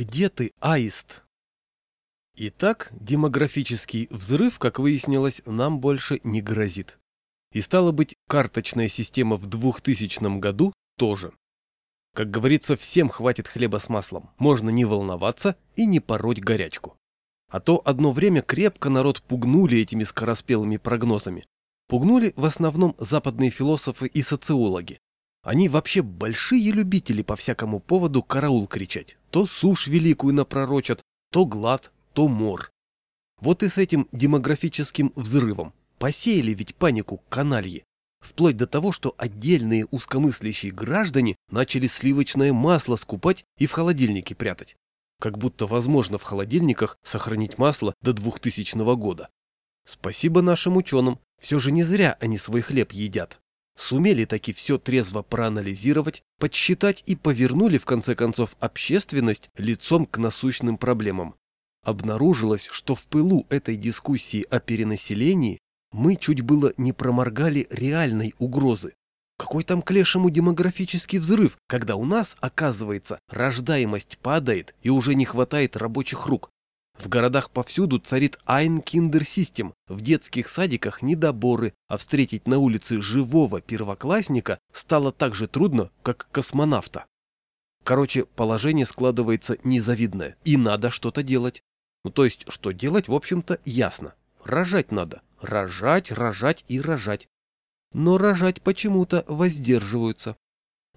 Где ты, аист? Итак, демографический взрыв, как выяснилось, нам больше не грозит. И стало быть, карточная система в 2000 году тоже. Как говорится, всем хватит хлеба с маслом, можно не волноваться и не пороть горячку. А то одно время крепко народ пугнули этими скороспелыми прогнозами. Пугнули в основном западные философы и социологи. Они вообще большие любители по всякому поводу караул кричать. То сушь великую напророчат, то глад, то мор. Вот и с этим демографическим взрывом. Посеяли ведь панику канальи. Вплоть до того, что отдельные узкомыслящие граждане начали сливочное масло скупать и в холодильнике прятать. Как будто возможно в холодильниках сохранить масло до 2000 года. Спасибо нашим ученым, все же не зря они свой хлеб едят. Сумели таки все трезво проанализировать, подсчитать и повернули в конце концов общественность лицом к насущным проблемам. Обнаружилось, что в пылу этой дискуссии о перенаселении мы чуть было не проморгали реальной угрозы. Какой там к лешему демографический взрыв, когда у нас, оказывается, рождаемость падает и уже не хватает рабочих рук. В городах повсюду царит System, в детских садиках недоборы, а встретить на улице живого первоклассника стало так же трудно, как космонавта. Короче, положение складывается незавидное, и надо что-то делать. Ну то есть, что делать, в общем-то, ясно. Рожать надо. Рожать, рожать и рожать. Но рожать почему-то воздерживаются.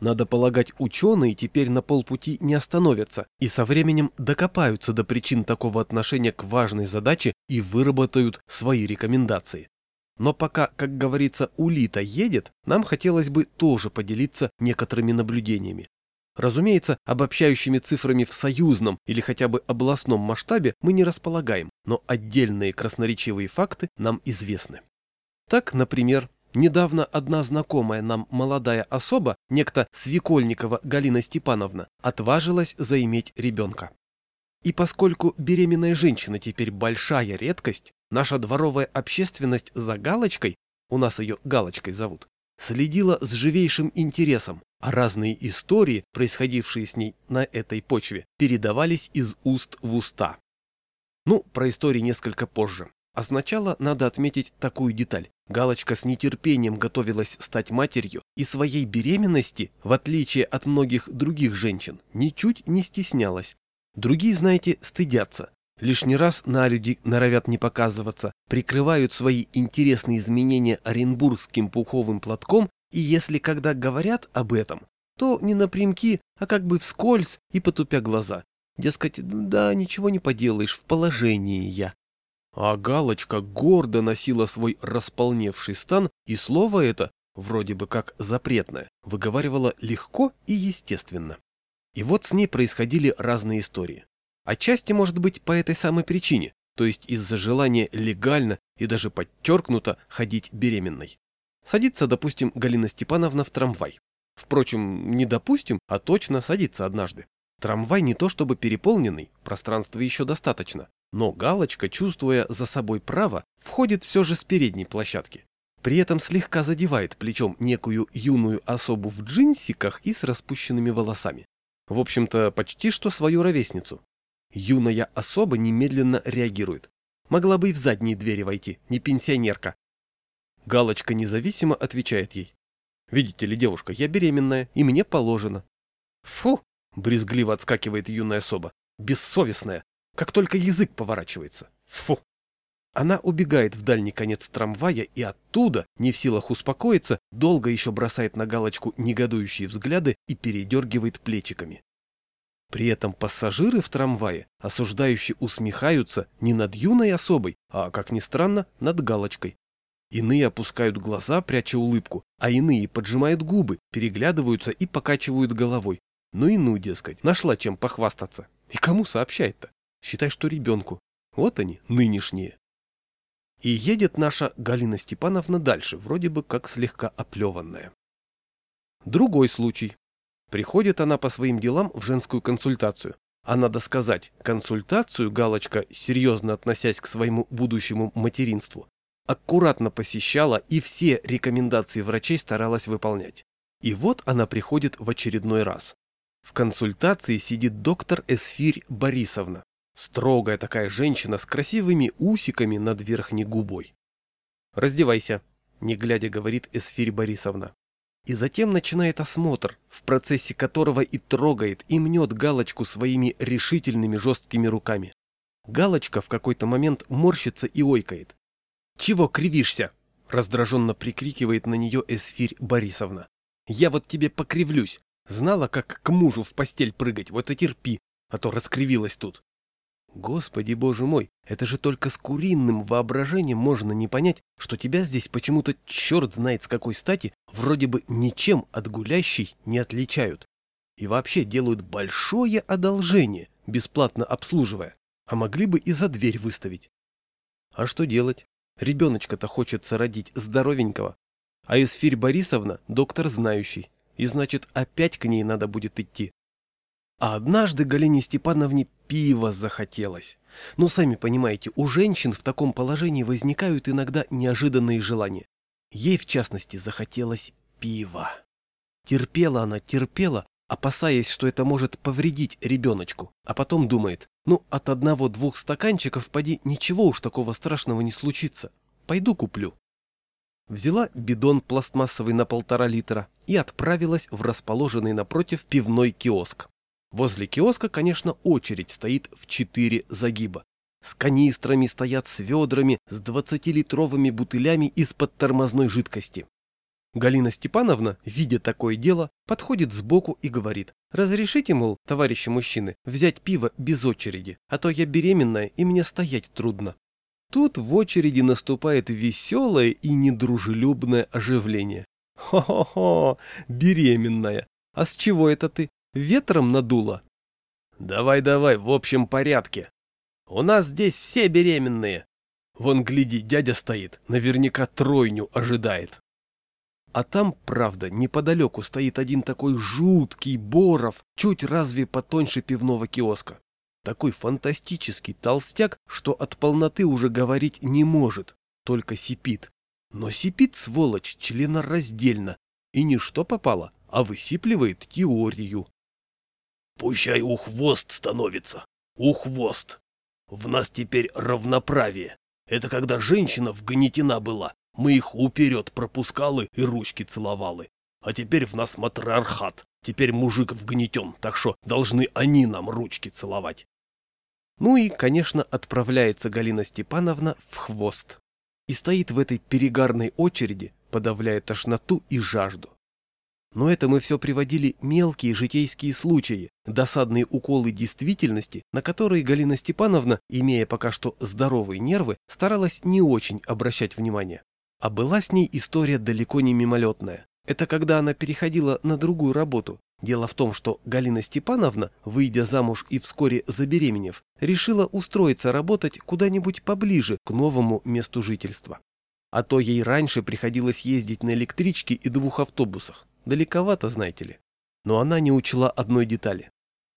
Надо полагать, ученые теперь на полпути не остановятся и со временем докопаются до причин такого отношения к важной задаче и выработают свои рекомендации. Но пока, как говорится, улита едет, нам хотелось бы тоже поделиться некоторыми наблюдениями. Разумеется, обобщающими цифрами в союзном или хотя бы областном масштабе мы не располагаем, но отдельные красноречивые факты нам известны. Так, например, недавно одна знакомая нам молодая особа, некто Свекольникова Галина Степановна, отважилась заиметь ребенка. И поскольку беременная женщина теперь большая редкость, наша дворовая общественность за галочкой, у нас ее галочкой зовут, следила с живейшим интересом, а разные истории, происходившие с ней на этой почве, передавались из уст в уста. Ну, про истории несколько позже. А сначала надо отметить такую деталь. Галочка с нетерпением готовилась стать матерью и своей беременности, в отличие от многих других женщин, ничуть не стеснялась. Другие, знаете, стыдятся. Лишний раз на люди норовят не показываться, прикрывают свои интересные изменения оренбургским пуховым платком, и если когда говорят об этом, то не напрямки, а как бы вскользь и потупя глаза. Дескать, да, ничего не поделаешь, в положении я. А Галочка гордо носила свой располневший стан, и слово это, вроде бы как запретное, выговаривала легко и естественно. И вот с ней происходили разные истории. Отчасти, может быть, по этой самой причине, то есть из-за желания легально и даже подчеркнуто ходить беременной. Садится, допустим, Галина Степановна в трамвай. Впрочем, не допустим, а точно садится однажды. Трамвай не то чтобы переполненный, пространства еще достаточно, но галочка, чувствуя за собой право, входит все же с передней площадки. При этом слегка задевает плечом некую юную особу в джинсиках и с распущенными волосами. В общем-то, почти что свою ровесницу. Юная особа немедленно реагирует. Могла бы и в задние двери войти, не пенсионерка. Галочка независимо отвечает ей. «Видите ли, девушка, я беременная, и мне положено». «Фу!» — брезгливо отскакивает юная особа. «Бессовестная! Как только язык поворачивается! Фу!» Она убегает в дальний конец трамвая и оттуда, не в силах успокоиться, долго еще бросает на галочку негодующие взгляды и передергивает плечиками. При этом пассажиры в трамвае осуждающие усмехаются не над юной особой, а, как ни странно, над галочкой. Иные опускают глаза, пряча улыбку, а иные поджимают губы, переглядываются и покачивают головой. Ну и ну, дескать, нашла чем похвастаться. И кому сообщать-то? Считай, что ребенку. Вот они, нынешние. И едет наша Галина Степановна дальше, вроде бы как слегка оплеванная. Другой случай. Приходит она по своим делам в женскую консультацию. А надо сказать, консультацию Галочка, серьезно относясь к своему будущему материнству, аккуратно посещала и все рекомендации врачей старалась выполнять. И вот она приходит в очередной раз. В консультации сидит доктор Эсфирь Борисовна. Строгая такая женщина с красивыми усиками над верхней губой. «Раздевайся», — не глядя говорит Эсфирь Борисовна. И затем начинает осмотр, в процессе которого и трогает, и мнет галочку своими решительными жесткими руками. Галочка в какой-то момент морщится и ойкает. «Чего кривишься?» — раздраженно прикрикивает на нее Эсфирь Борисовна. «Я вот тебе покривлюсь. Знала, как к мужу в постель прыгать, вот и терпи, а то раскривилась тут». Господи боже мой, это же только с куриным воображением можно не понять, что тебя здесь почему-то черт знает с какой стати вроде бы ничем от гулящей не отличают. И вообще делают большое одолжение, бесплатно обслуживая, а могли бы и за дверь выставить. А что делать? Ребеночка-то хочется родить здоровенького. А Эсфирь Борисовна – доктор знающий, и значит опять к ней надо будет идти. А однажды Галине Степановне пива захотелось. Ну, сами понимаете, у женщин в таком положении возникают иногда неожиданные желания. Ей, в частности, захотелось пива. Терпела она, терпела, опасаясь, что это может повредить ребеночку, а потом думает, ну, от одного-двух стаканчиков, поди, ничего уж такого страшного не случится. Пойду куплю. Взяла бидон пластмассовый на полтора литра и отправилась в расположенный напротив пивной киоск. Возле киоска, конечно, очередь стоит в четыре загиба. С канистрами стоят с ведрами, с двадцатилитровыми бутылями из-под тормозной жидкости. Галина Степановна, видя такое дело, подходит сбоку и говорит, «Разрешите, мол, товарищи мужчины, взять пиво без очереди, а то я беременная и мне стоять трудно». Тут в очереди наступает веселое и недружелюбное оживление. «Хо-хо-хо, беременная! А с чего это ты? Ветром надуло?» «Давай-давай, в общем порядке. У нас здесь все беременные. Вон, гляди, дядя стоит, наверняка тройню ожидает». А там, правда, неподалеку стоит один такой жуткий Боров, чуть разве потоньше пивного киоска. Такой фантастический толстяк, что от полноты уже говорить не может, только сипит. Но сипит, сволочь, членораздельно. И не что попало, а высипливает теорию. Пущай у хвост становится. У хвост. В нас теперь равноправие. Это когда женщина вгнетена была, мы их уперед пропускалы и ручки целовалы. А теперь в нас матриархат. Теперь мужик вгнетен, так что должны они нам ручки целовать. Ну и, конечно, отправляется Галина Степановна в хвост. И стоит в этой перегарной очереди, подавляя тошноту и жажду. Но это мы все приводили мелкие житейские случаи, досадные уколы действительности, на которые Галина Степановна, имея пока что здоровые нервы, старалась не очень обращать внимание. А была с ней история далеко не мимолетная. Это когда она переходила на другую работу. Дело в том, что Галина Степановна, выйдя замуж и вскоре забеременев, решила устроиться работать куда-нибудь поближе к новому месту жительства. А то ей раньше приходилось ездить на электричке и двух автобусах. Далековато, знаете ли. Но она не учла одной детали.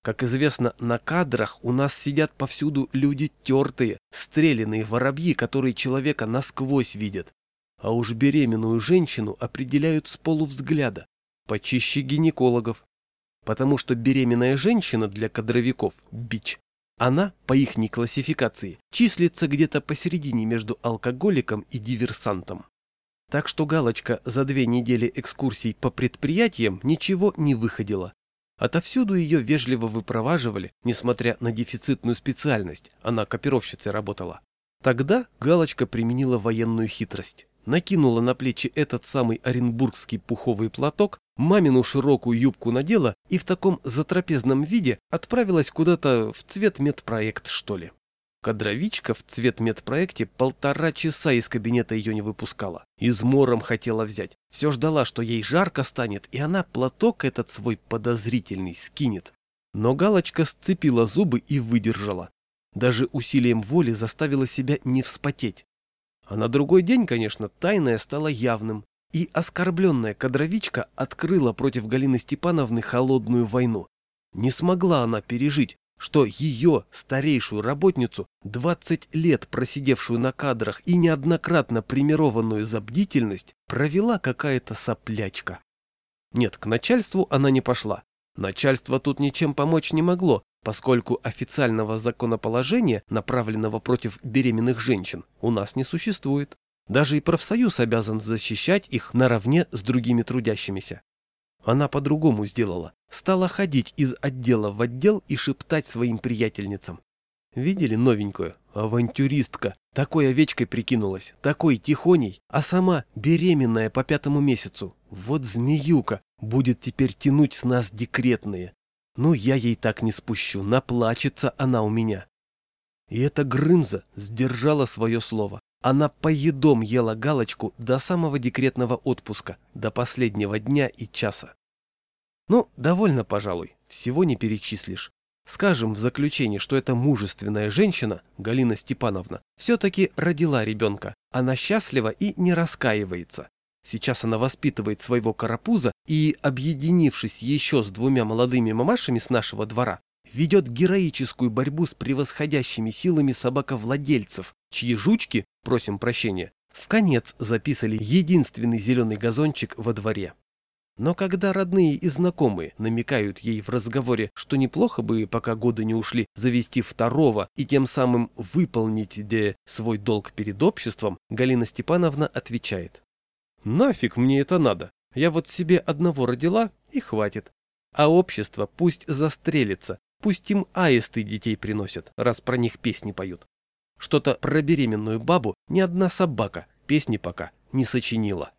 Как известно, на кадрах у нас сидят повсюду люди тертые, стрелянные воробьи, которые человека насквозь видят, а уж беременную женщину определяют с полувзгляда, почище гинекологов. Потому что беременная женщина для кадровиков – бич. Она, по ихней классификации, числится где-то посередине между алкоголиком и диверсантом. Так что галочка за две недели экскурсий по предприятиям ничего не выходила. Отовсюду ее вежливо выпроваживали, несмотря на дефицитную специальность, она копировщицей работала. Тогда галочка применила военную хитрость накинула на плечи этот самый оренбургский пуховый платок, мамину широкую юбку надела и в таком затрапезном виде отправилась куда-то в цвет медпроект, что ли. Кадровичка в цвет медпроекте полтора часа из кабинета ее не выпускала. Измором хотела взять. Все ждала, что ей жарко станет, и она платок этот свой подозрительный скинет. Но Галочка сцепила зубы и выдержала. Даже усилием воли заставила себя не вспотеть. А на другой день, конечно, тайное стало явным, и оскорбленная кадровичка открыла против Галины Степановны холодную войну. Не смогла она пережить, что ее, старейшую работницу, 20 лет просидевшую на кадрах и неоднократно примированную за бдительность, провела какая-то соплячка. Нет, к начальству она не пошла. Начальство тут ничем помочь не могло, поскольку официального законоположения, направленного против беременных женщин, у нас не существует. Даже и профсоюз обязан защищать их наравне с другими трудящимися. Она по-другому сделала. Стала ходить из отдела в отдел и шептать своим приятельницам. Видели новенькую? Авантюристка. Такой овечкой прикинулась, такой тихоней, а сама беременная по пятому месяцу. Вот змеюка, будет теперь тянуть с нас декретные. Ну, я ей так не спущу, наплачется она у меня. И эта Грымза сдержала свое слово. Она поедом ела галочку до самого декретного отпуска, до последнего дня и часа. Ну, довольно, пожалуй, всего не перечислишь. Скажем в заключении, что эта мужественная женщина, Галина Степановна, все-таки родила ребенка. Она счастлива и не раскаивается. Сейчас она воспитывает своего карапуза и, объединившись еще с двумя молодыми мамашами с нашего двора, ведет героическую борьбу с превосходящими силами собаковладельцев, чьи жучки, просим прощения, в конец записали единственный зеленый газончик во дворе. Но когда родные и знакомые намекают ей в разговоре, что неплохо бы, пока годы не ушли, завести второго и тем самым выполнить де свой долг перед обществом, Галина Степановна отвечает. «Нафиг мне это надо? Я вот себе одного родила и хватит. А общество пусть застрелится, пусть им аисты детей приносят, раз про них песни поют. Что-то про беременную бабу ни одна собака песни пока не сочинила».